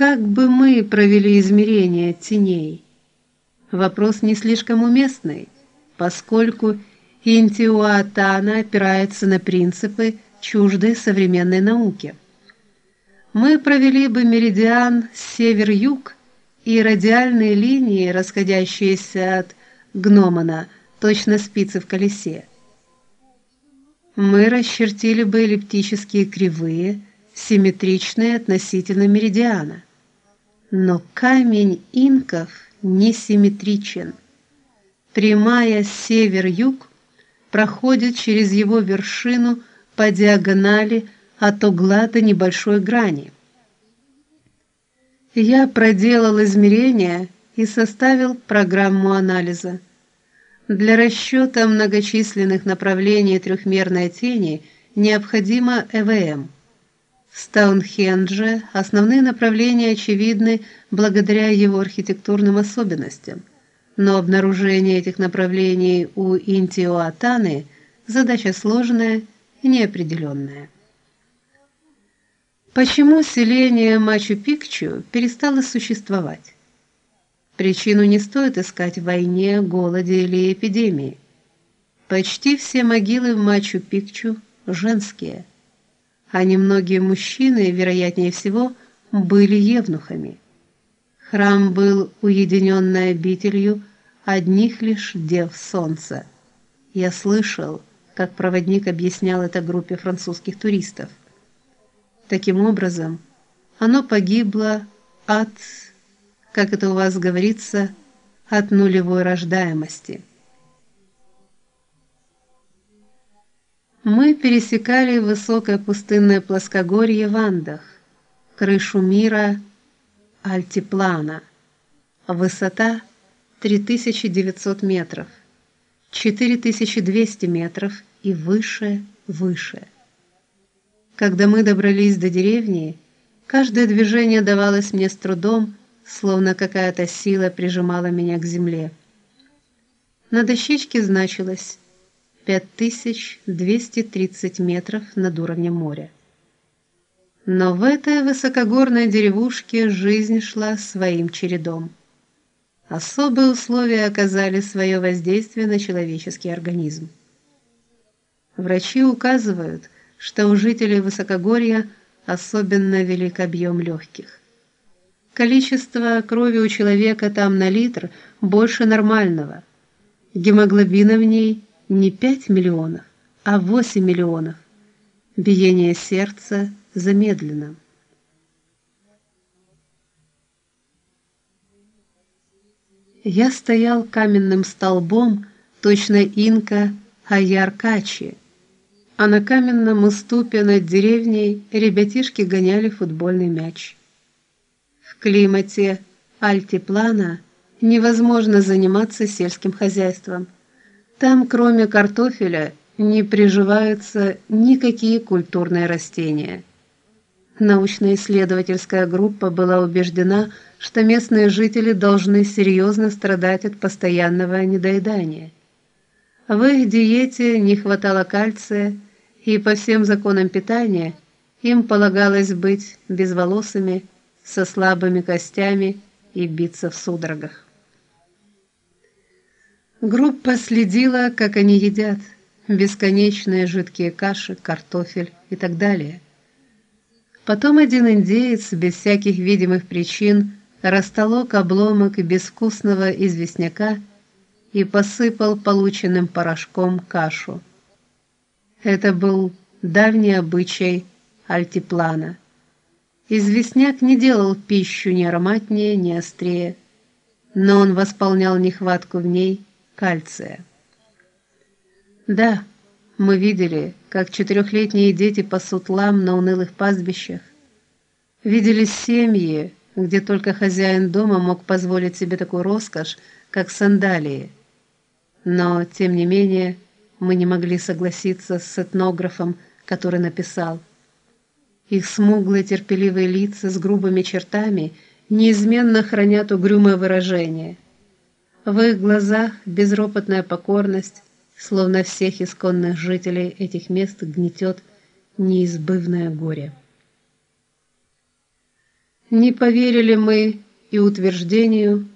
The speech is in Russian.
Как бы мы провели измерение теней? Вопрос не слишком уместный, поскольку Интиуатана опирается на принципы, чуждые современной науке. Мы провели бы меридиан север-юг и радиальные линии, расходящиеся от Гномона, точно спицы в колесе. Мы расчертили бы эллиптические кривые, симметричные относительно меридиана. Но камень инков не симметричен. Прямая север-юг проходит через его вершину по диагонали от угла до небольшой грани. Я проделал измерения и составил программу анализа. Для расчета многочисленных направлений трехмерной тени необходимо ЭВМ. В Стоунхендже основные направления очевидны благодаря его архитектурным особенностям, но обнаружение этих направлений у Интиоатаны задача сложная и неопределенная. Почему селение Мачу-Пикчу перестало существовать? Причину не стоит искать в войне, голоде или эпидемии. Почти все могилы в Мачу-Пикчу женские а немногие мужчины, вероятнее всего, были евнухами. Храм был уединенной обителью одних лишь дев солнца. Я слышал, как проводник объяснял это группе французских туристов. Таким образом, оно погибло от, как это у вас говорится, от нулевой рождаемости. Мы пересекали высокое пустынное плоскогорье в Андах, крышу мира альтиплана. Высота 3900 метров, 4200 метров и выше, выше. Когда мы добрались до деревни, каждое движение давалось мне с трудом, словно какая-то сила прижимала меня к земле. На дощечке значилось 5230 метров над уровнем моря. Но в этой высокогорной деревушке жизнь шла своим чередом. Особые условия оказали свое воздействие на человеческий организм. Врачи указывают, что у жителей высокогорья особенно велик объем легких. Количество крови у человека там на литр больше нормального. Гемоглобина в ней не 5 миллионов, а 8 миллионов. Биение сердца замедлено. Я стоял каменным столбом, точно инка Аяркачи, а на каменном уступе над деревней ребятишки гоняли футбольный мяч. В климате альтиплана невозможно заниматься сельским хозяйством – там, кроме картофеля, не приживаются никакие культурные растения. Научно-исследовательская группа была убеждена, что местные жители должны серьезно страдать от постоянного недоедания. В их диете не хватало кальция, и по всем законам питания им полагалось быть безволосыми, со слабыми костями и биться в судорогах. Группа следила, как они едят бесконечные жидкие каши, картофель и так далее. Потом один индеец без всяких видимых причин растолок обломок безвкусного известняка и посыпал полученным порошком кашу. Это был давний обычай альтиплана. Известняк не делал пищу ни ароматнее, ни острее, но он восполнял нехватку в ней кальция. Да, мы видели, как четырехлетние дети пасут лам на унылых пастбищах. Видели семьи, где только хозяин дома мог позволить себе такую роскошь, как сандалии. Но тем не менее, мы не могли согласиться с этнографом, который написал: их смуглые терпеливые лица с грубыми чертами неизменно хранят угрюмое выражение. В их глазах безропотная покорность, словно всех исконных жителей этих мест гнетет неизбывное горе. Не поверили мы и утверждению